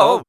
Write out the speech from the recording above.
Oh.